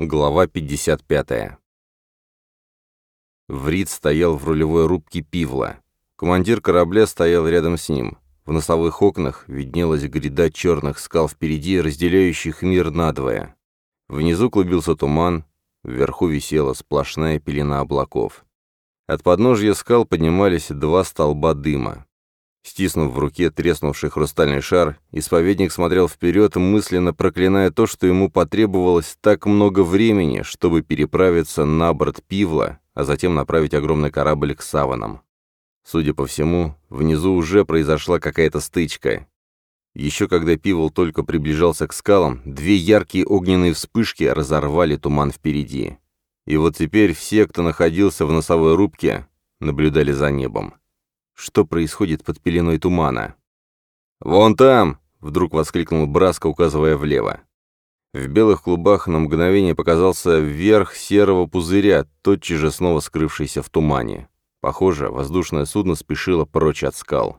Глава 55. Врид стоял в рулевой рубке пивла. Командир корабля стоял рядом с ним. В носовых окнах виднелась гряда черных скал впереди, разделяющих мир надвое. Внизу клубился туман, вверху висела сплошная пелена облаков. От подножья скал поднимались два столба дыма. Стиснув в руке треснувший хрустальный шар, исповедник смотрел вперед, мысленно проклиная то, что ему потребовалось так много времени, чтобы переправиться на борт Пивла, а затем направить огромный корабль к саванам. Судя по всему, внизу уже произошла какая-то стычка. Еще когда Пивол только приближался к скалам, две яркие огненные вспышки разорвали туман впереди. И вот теперь все, кто находился в носовой рубке, наблюдали за небом что происходит под пеленой тумана. «Вон там!» — вдруг воскликнул Браско, указывая влево. В белых клубах на мгновение показался верх серого пузыря, тотчас же снова скрывшийся в тумане. Похоже, воздушное судно спешило прочь от скал.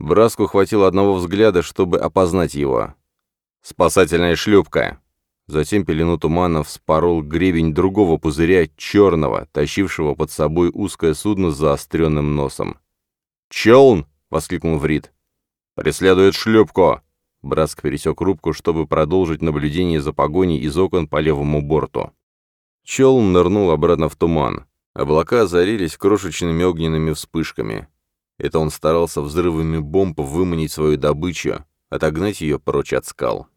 Браску хватило одного взгляда, чтобы опознать его. «Спасательная шлюпка!» Затем пелену тумана вспорол гребень другого пузыря, черного, тащившего под собой узкое судно с заостренным носом. «Челн!» — воскликнул Врит, «Преследует шлюпку!» Браск пересек рубку, чтобы продолжить наблюдение за погоней из окон по левому борту. Челн нырнул обратно в туман. Облака озарились крошечными огненными вспышками. Это он старался взрывами бомб выманить свою добычу, отогнать ее прочь от скал.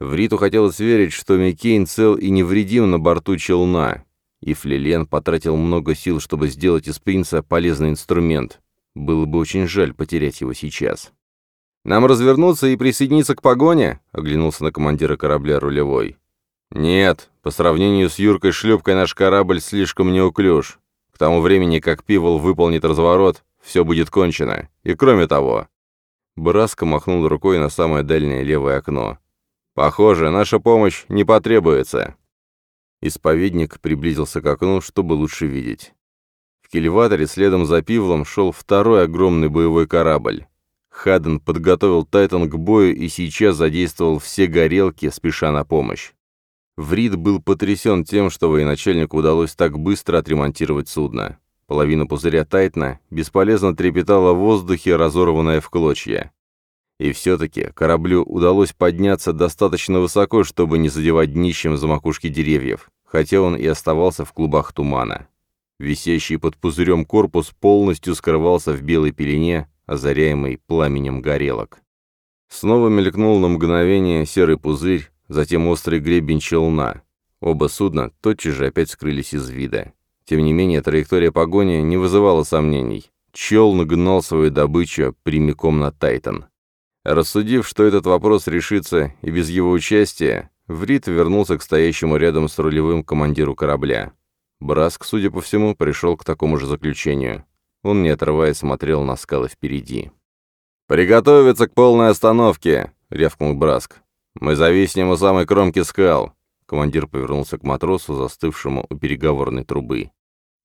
Вриту хотелось верить, что Микейн цел и невредим на борту челна, и Флилен потратил много сил, чтобы сделать из принца полезный инструмент. Было бы очень жаль потерять его сейчас. «Нам развернуться и присоединиться к погоне?» — оглянулся на командира корабля рулевой. «Нет, по сравнению с Юркой-шлюпкой наш корабль слишком неуклюж. К тому времени, как Пивол выполнит разворот, все будет кончено. И кроме того...» Браско махнул рукой на самое дальнее левое окно. «Похоже, наша помощь не потребуется». Исповедник приблизился к окну, чтобы лучше видеть. В келеваторе следом за Пивлом шел второй огромный боевой корабль. Хаден подготовил Тайтан к бою и сейчас задействовал все горелки, спеша на помощь. Врид был потрясен тем, что военачальнику удалось так быстро отремонтировать судно. Половина пузыря Тайтна бесполезно трепетала в воздухе, разорванная в клочья. И все-таки кораблю удалось подняться достаточно высоко, чтобы не задевать днищем за макушки деревьев, хотя он и оставался в клубах тумана. Висящий под пузырем корпус полностью скрывался в белой пелене, озаряемой пламенем горелок. Снова мелькнул на мгновение серый пузырь, затем острый гребень челна. Оба судна тотчас же опять скрылись из вида. Тем не менее, траектория погони не вызывала сомнений. Челн гнал свою добычу прямиком на Тайтан. Рассудив, что этот вопрос решится и без его участия, Врит вернулся к стоящему рядом с рулевым командиру корабля. Браск, судя по всему, пришел к такому же заключению. Он, не отрываясь, смотрел на скалы впереди. «Приготовиться к полной остановке!» — рявкнул Браск. «Мы зависнем у самой кромки скал!» Командир повернулся к матросу, застывшему у переговорной трубы.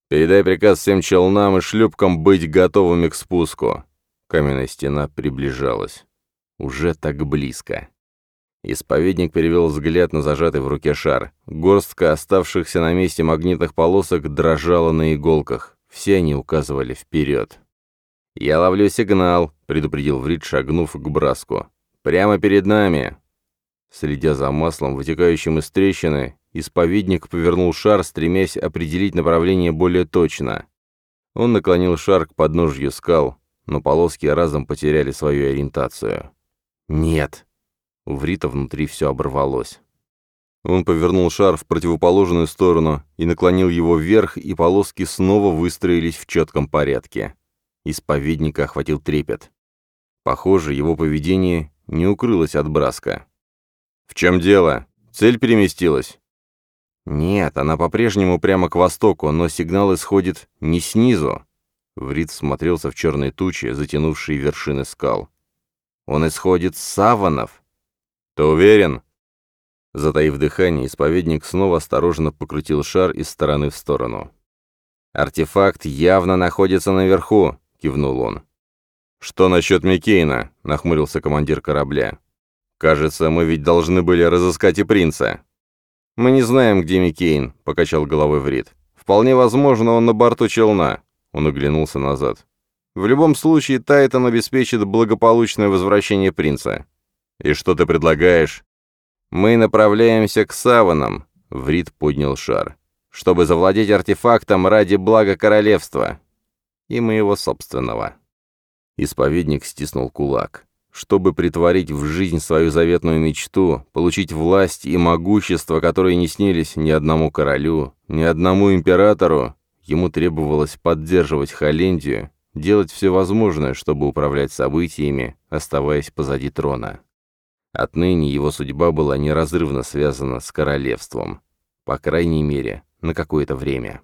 «Передай приказ всем челнам и шлюпкам быть готовыми к спуску!» Каменная стена приближалась. Уже так близко. Исповедник перевел взгляд на зажатый в руке шар. Горстка оставшихся на месте магнитных полосок дрожала на иголках. Все они указывали вперед. «Я ловлю сигнал», — предупредил Врид, шагнув к браску. «Прямо перед нами!» Следя за маслом, вытекающим из трещины, исповедник повернул шар, стремясь определить направление более точно. Он наклонил шар к подножью скал, но полоски разом потеряли свою ориентацию. «Нет!» У Врита внутри все оборвалось. Он повернул шар в противоположную сторону и наклонил его вверх, и полоски снова выстроились в четком порядке. Исповедника охватил трепет. Похоже, его поведение не укрылось от браска. «В чем дело? Цель переместилась?» «Нет, она по-прежнему прямо к востоку, но сигнал исходит не снизу». Врит смотрелся в черные тучи, затянувшие вершины скал. «Он исходит с саванов!» «Ты уверен?» Затаив дыхание, исповедник снова осторожно покрутил шар из стороны в сторону. «Артефакт явно находится наверху», — кивнул он. «Что насчет Микейна?» — нахмурился командир корабля. «Кажется, мы ведь должны были разыскать и принца». «Мы не знаем, где Микейн», — покачал головой Врит. «Вполне возможно, он на борту челна». Он оглянулся назад. «В любом случае, Тайтон обеспечит благополучное возвращение принца. «И что ты предлагаешь?» «Мы направляемся к саванам», — Врит поднял шар, «чтобы завладеть артефактом ради блага королевства и моего собственного». Исповедник стиснул кулак. Чтобы притворить в жизнь свою заветную мечту, получить власть и могущество, которые не снились ни одному королю, ни одному императору, ему требовалось поддерживать Холлендию, делать все возможное, чтобы управлять событиями, оставаясь позади трона. Отныне его судьба была неразрывно связана с королевством. По крайней мере, на какое-то время.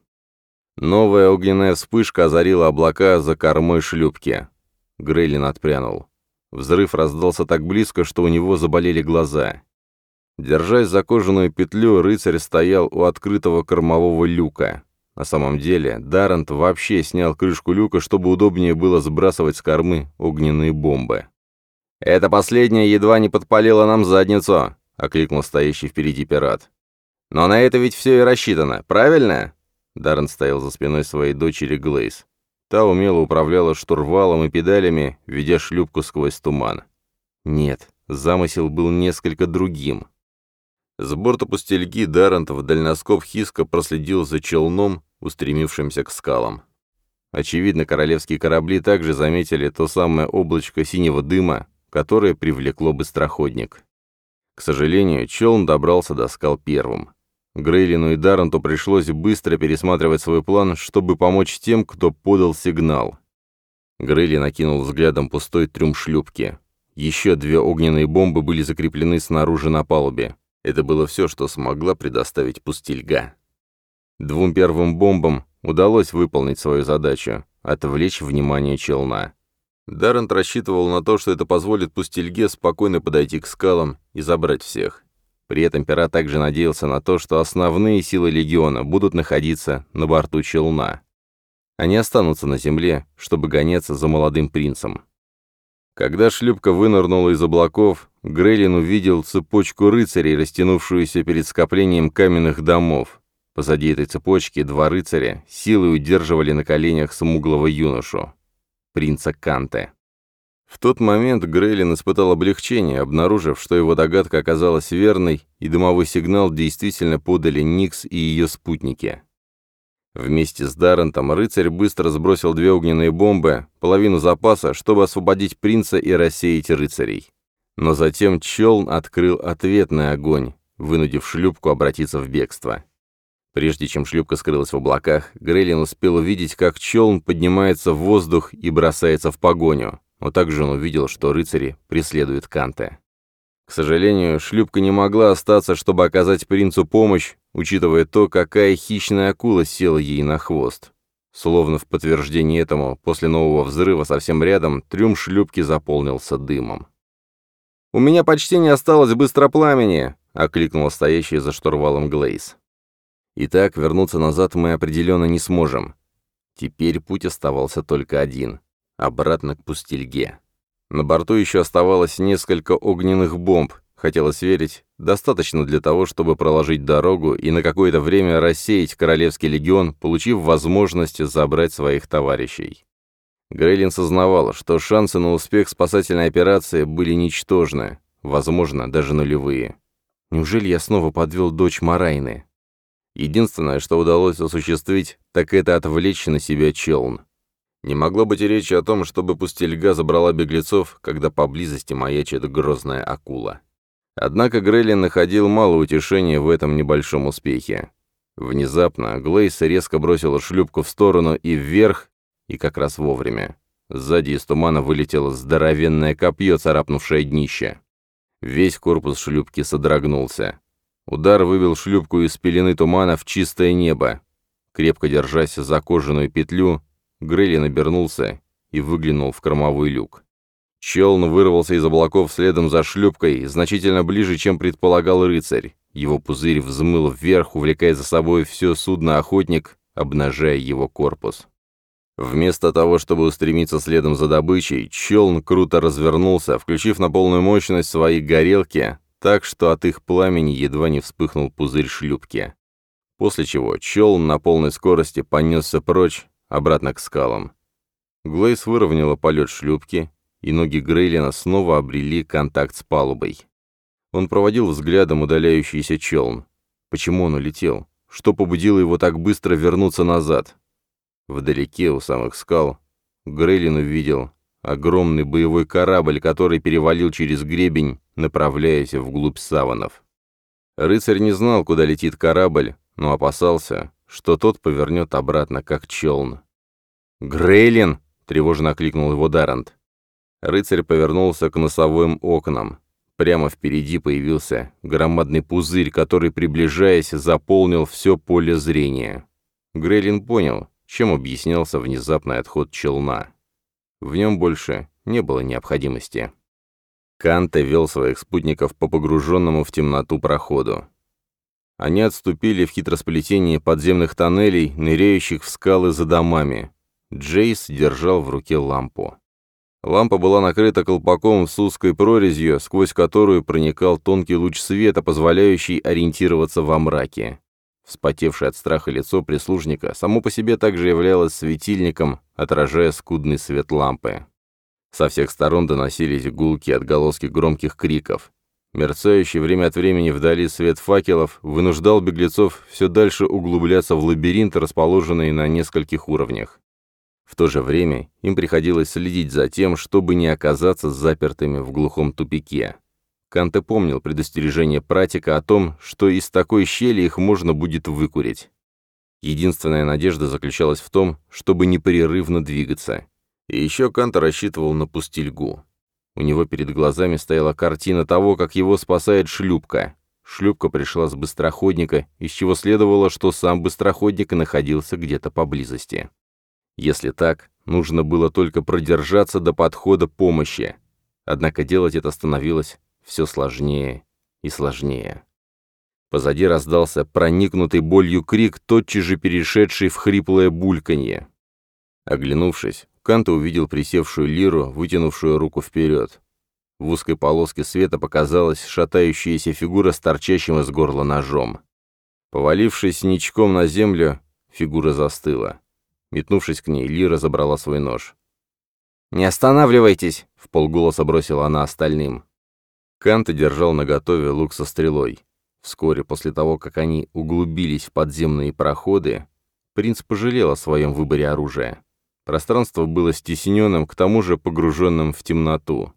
Новая огненная вспышка озарила облака за кормой шлюпки. Грейлин отпрянул. Взрыв раздался так близко, что у него заболели глаза. Держась за кожаную петлю, рыцарь стоял у открытого кормового люка. На самом деле, Даррент вообще снял крышку люка, чтобы удобнее было сбрасывать с кормы огненные бомбы. «Это последнее едва не подпалило нам задницу», — окликнул стоящий впереди пират. «Но на это ведь все и рассчитано, правильно?» Даррен стоял за спиной своей дочери Глейс. Та умело управляла штурвалом и педалями, ведя шлюпку сквозь туман. Нет, замысел был несколько другим. С борта пустельги Даррентов дальноскоп Хиска проследил за челном, устремившимся к скалам. Очевидно, королевские корабли также заметили то самое облачко синего дыма, которое привлекло быстроходник. К сожалению, Челн добрался до скал первым. Грейлину и Дарренту пришлось быстро пересматривать свой план, чтобы помочь тем, кто подал сигнал. Грейли накинул взглядом пустой трюм шлюпки. Еще две огненные бомбы были закреплены снаружи на палубе. Это было все, что смогла предоставить пустельга. Двум первым бомбам удалось выполнить свою задачу — отвлечь внимание челна. Даррент рассчитывал на то, что это позволит Пустельге спокойно подойти к скалам и забрать всех. При этом Пера также надеялся на то, что основные силы легиона будут находиться на борту челна. Они останутся на земле, чтобы гоняться за молодым принцем. Когда шлюпка вынырнула из облаков, Грейлин увидел цепочку рыцарей, растянувшуюся перед скоплением каменных домов. Позади этой цепочки два рыцаря силой удерживали на коленях смуглого юношу принца Канте. В тот момент Грейлин испытал облегчение, обнаружив, что его догадка оказалась верной, и дымовой сигнал действительно подали Никс и ее спутники. Вместе с Даррентом рыцарь быстро сбросил две огненные бомбы, половину запаса, чтобы освободить принца и рассеять рыцарей. Но затем Челн открыл ответный огонь, вынудив шлюпку обратиться в бегство. Прежде чем шлюпка скрылась в облаках, Грейлин успел увидеть, как челн поднимается в воздух и бросается в погоню, но также он увидел, что рыцари преследуют Канте. К сожалению, шлюпка не могла остаться, чтобы оказать принцу помощь, учитывая то, какая хищная акула села ей на хвост. Словно в подтверждение этому, после нового взрыва совсем рядом трюм шлюпки заполнился дымом. «У меня почти не осталось быстропламени!» — окликнула стоящая за штурвалом Глейс. Итак, вернуться назад мы определенно не сможем. Теперь путь оставался только один — обратно к пустельге. На борту еще оставалось несколько огненных бомб, хотелось верить, достаточно для того, чтобы проложить дорогу и на какое-то время рассеять Королевский легион, получив возможность забрать своих товарищей. Грейлин сознавал, что шансы на успех спасательной операции были ничтожны, возможно, даже нулевые. «Неужели я снова подвел дочь Марайны?» Единственное, что удалось осуществить, так это отвлечь на себя челн. Не могло быть речи о том, чтобы пустельга забрала беглецов, когда поблизости маячит грозная акула. Однако Грейлин находил мало утешения в этом небольшом успехе. Внезапно Глейс резко бросила шлюпку в сторону и вверх, и как раз вовремя. Сзади из тумана вылетело здоровенное копье, царапнувшее днище. Весь корпус шлюпки содрогнулся. Удар вывел шлюпку из пелены тумана в чистое небо. Крепко держась за кожаную петлю, Грейли набернулся и выглянул в кормовой люк. Челн вырвался из облаков следом за шлюпкой, значительно ближе, чем предполагал рыцарь. Его пузырь взмыл вверх, увлекая за собой все судно «Охотник», обнажая его корпус. Вместо того, чтобы устремиться следом за добычей, челн круто развернулся, включив на полную мощность свои горелки, так что от их пламени едва не вспыхнул пузырь шлюпки. После чего чел на полной скорости понесся прочь, обратно к скалам. Глейс выровняла полет шлюпки, и ноги Грейлина снова обрели контакт с палубой. Он проводил взглядом удаляющийся челн. Почему он улетел? Что побудило его так быстро вернуться назад? Вдалеке, у самых скал, Грейлин увидел огромный боевой корабль, который перевалил через гребень, направляясь вглубь саванов. Рыцарь не знал, куда летит корабль, но опасался, что тот повернет обратно, как челн. «Грейлин!» — тревожно окликнул его Дарант. Рыцарь повернулся к носовым окнам. Прямо впереди появился громадный пузырь, который, приближаясь, заполнил все поле зрения. Грейлин понял, чем объяснялся внезапный отход челна. В нем больше не было необходимости. Канте вел своих спутников по погруженному в темноту проходу. Они отступили в хитросплетение подземных тоннелей, ныряющих в скалы за домами. Джейс держал в руке лампу. Лампа была накрыта колпаком с узкой прорезью, сквозь которую проникал тонкий луч света, позволяющий ориентироваться во мраке. Вспотевшее от страха лицо прислужника само по себе также являлось светильником, отражая скудный свет лампы. Со всех сторон доносились гулки отголоски громких криков. Мерцающий время от времени вдали свет факелов вынуждал беглецов все дальше углубляться в лабиринт, расположенный на нескольких уровнях. В то же время им приходилось следить за тем, чтобы не оказаться запертыми в глухом тупике. Канте помнил предостережение пратика о том, что из такой щели их можно будет выкурить. Единственная надежда заключалась в том, чтобы непрерывно двигаться. И еще Кант рассчитывал на пустельгу. У него перед глазами стояла картина того, как его спасает шлюпка. Шлюпка пришла с быстроходника, из чего следовало, что сам быстроходник находился где-то поблизости. Если так, нужно было только продержаться до подхода помощи. Однако делать это становилось все сложнее и сложнее. Позади раздался проникнутый болью крик, тотчас же перешедший в хриплое бульканье. Оглянувшись, Канта увидел присевшую лиру, вытянувшую руку вперед. В узкой полоске света показалась шатающаяся фигура с торчащим из горла ножом. Повалившись ничком на землю, фигура застыла. Метнувшись к ней, Лира забрала свой нож. «Не останавливайтесь!» — в полголоса бросила она остальным. Канта держал наготове лук со стрелой. Вскоре после того, как они углубились в подземные проходы, принц пожалел о своем выборе оружия. Пространство было стесненным, к тому же погруженным в темноту.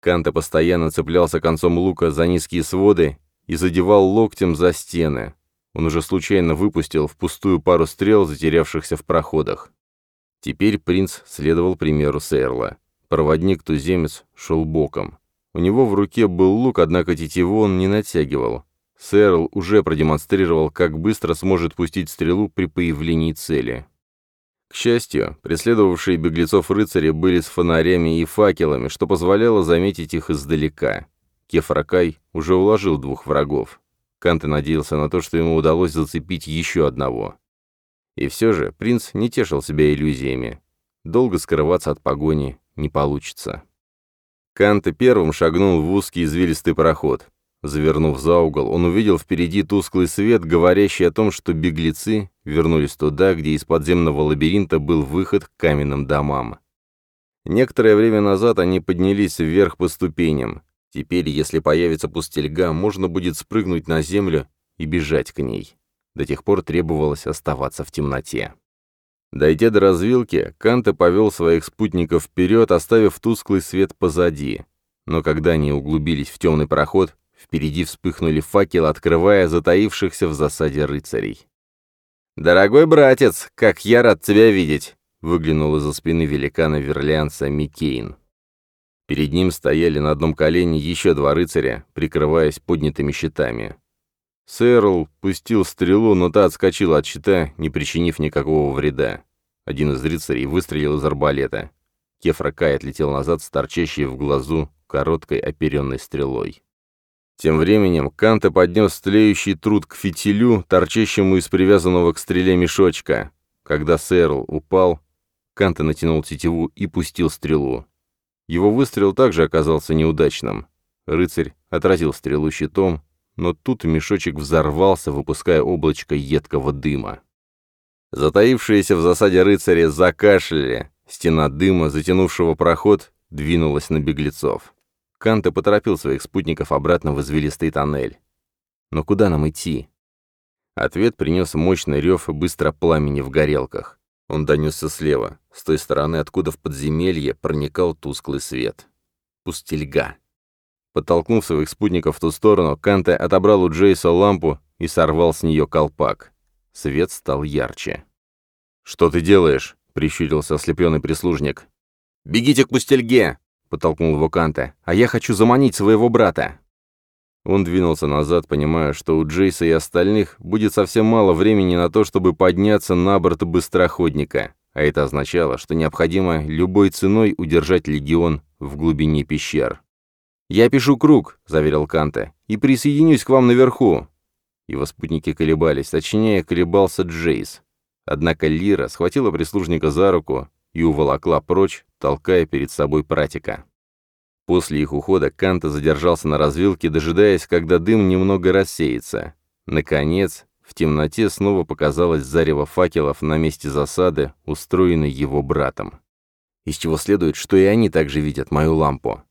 Канта постоянно цеплялся концом лука за низкие своды и задевал локтем за стены. Он уже случайно выпустил впустую пару стрел, затерявшихся в проходах. Теперь принц следовал примеру Сейрла. Проводник-туземец шел боком. У него в руке был лук, однако тетиву он не натягивал. Сэрл уже продемонстрировал, как быстро сможет пустить стрелу при появлении цели. К счастью, преследовавшие беглецов рыцари были с фонарями и факелами, что позволяло заметить их издалека. Кефракай уже уложил двух врагов. Канте надеялся на то, что ему удалось зацепить еще одного. И все же принц не тешил себя иллюзиями. Долго скрываться от погони не получится. Канта первым шагнул в узкий извилистый проход. Завернув за угол, он увидел впереди тусклый свет, говорящий о том, что беглецы вернулись туда, где из подземного лабиринта был выход к каменным домам. Некоторое время назад они поднялись вверх по ступеням. Теперь, если появится пустельга, можно будет спрыгнуть на землю и бежать к ней. До тех пор требовалось оставаться в темноте. Дойдя до развилки, Канте повел своих спутников вперед, оставив тусклый свет позади. Но когда они углубились в темный проход, впереди вспыхнули факелы, открывая затаившихся в засаде рыцарей. «Дорогой братец, как я рад тебя видеть!» — выглянул из-за спины великана верлянца Микейн. Перед ним стояли на одном колене еще два рыцаря, прикрываясь поднятыми щитами. Сэрл пустил стрелу, но та отскочила от щита, не причинив никакого вреда. Один из рыцарей выстрелил из арбалета. Кефра Кай отлетел назад с торчащей в глазу короткой оперенной стрелой. Тем временем Канта поднес тлеющий труд к фитилю, торчащему из привязанного к стреле мешочка. Когда Сэрл упал, Канта натянул тетиву и пустил стрелу. Его выстрел также оказался неудачным. Рыцарь отразил стрелу щитом, но тут мешочек взорвался, выпуская облачко едкого дыма. Затаившиеся в засаде рыцари закашляли, стена дыма, затянувшего проход, двинулась на беглецов. Канте поторопил своих спутников обратно в извилистый тоннель. «Но куда нам идти?» Ответ принес мощный рев и быстро пламени в горелках. Он донесся слева, с той стороны, откуда в подземелье проникал тусклый свет. Пустельга. Подтолкнув своих спутников в ту сторону, Канте отобрал у Джейса лампу и сорвал с нее колпак. Свет стал ярче. «Что ты делаешь?» — прищурился ослепленный прислужник. «Бегите к пустельге!» — подтолкнул его Канте. «А я хочу заманить своего брата!» Он двинулся назад, понимая, что у Джейса и остальных будет совсем мало времени на то, чтобы подняться на борт быстроходника, а это означало, что необходимо любой ценой удержать легион в глубине пещер. «Я пишу круг», — заверил Канта, — «и присоединюсь к вам наверху». Его спутники колебались, точнее, колебался Джейс. Однако Лира схватила прислужника за руку и уволокла прочь, толкая перед собой пратика. После их ухода Канта задержался на развилке, дожидаясь, когда дым немного рассеется. Наконец, в темноте снова показалось зарево факелов на месте засады, устроенной его братом. Из чего следует, что и они также видят мою лампу.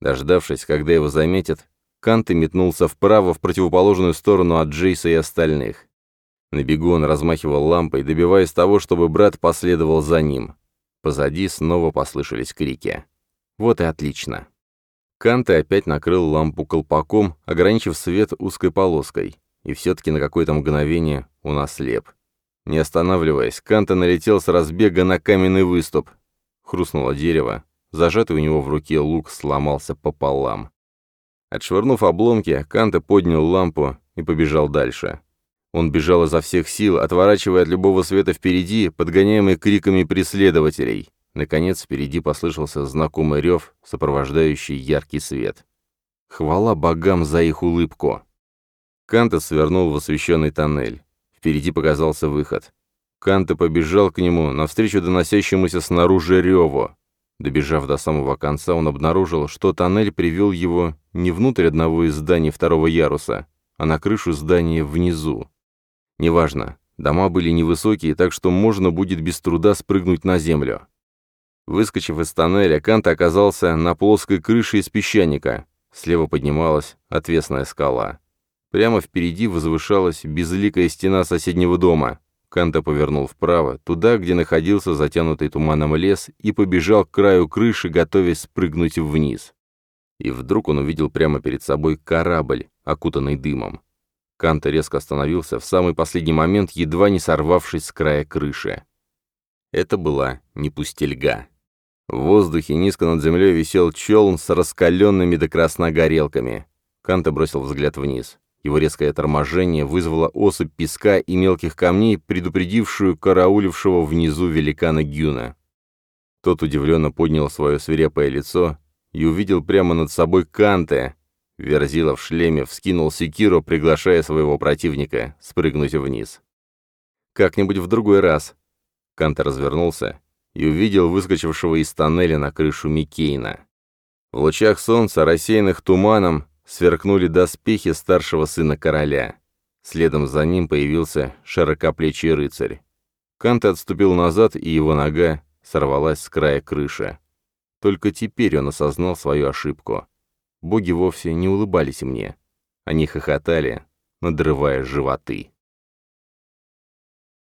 Дождавшись, когда его заметят, Канты метнулся вправо в противоположную сторону от Джейса и остальных. На бегу он размахивал лампой, добиваясь того, чтобы брат последовал за ним. Позади снова послышались крики. «Вот и отлично!» Канты опять накрыл лампу колпаком, ограничив свет узкой полоской, и все-таки на какое-то мгновение он ослеп. Не останавливаясь, Канта налетел с разбега на каменный выступ. Хрустнуло дерево, Зажатый у него в руке лук сломался пополам. Отшвырнув обломки, Канта поднял лампу и побежал дальше. Он бежал изо всех сил, отворачивая от любого света впереди, подгоняемый криками преследователей. Наконец, впереди послышался знакомый рев, сопровождающий яркий свет. Хвала богам за их улыбку! Канта свернул в освещенный тоннель. Впереди показался выход. Канта побежал к нему, навстречу доносящемуся снаружи реву. Добежав до самого конца, он обнаружил, что тоннель привел его не внутрь одного из зданий второго яруса, а на крышу здания внизу. Неважно, дома были невысокие, так что можно будет без труда спрыгнуть на землю. Выскочив из тоннеля, Кант оказался на плоской крыше из песчаника. Слева поднималась отвесная скала. Прямо впереди возвышалась безликая стена соседнего дома. Канта повернул вправо, туда, где находился затянутый туманом лес, и побежал к краю крыши, готовясь спрыгнуть вниз. И вдруг он увидел прямо перед собой корабль, окутанный дымом. Канта резко остановился в самый последний момент, едва не сорвавшись с края крыши. Это была не пустельга. В воздухе низко над землей висел челн с раскаленными до красна горелками. Канта бросил взгляд вниз. Его резкое торможение вызвало осыпь песка и мелких камней, предупредившую караулившего внизу великана Гюна. Тот удивленно поднял свое свирепое лицо и увидел прямо над собой Канте. Верзила в шлеме вскинул секиру, приглашая своего противника спрыгнуть вниз. «Как-нибудь в другой раз». Канте развернулся и увидел выскочившего из тоннеля на крышу Микейна. В лучах солнца, рассеянных туманом, сверкнули доспехи старшего сына короля. Следом за ним появился широкоплечий рыцарь. Канте отступил назад, и его нога сорвалась с края крыши. Только теперь он осознал свою ошибку. Боги вовсе не улыбались мне. Они хохотали, надрывая животы.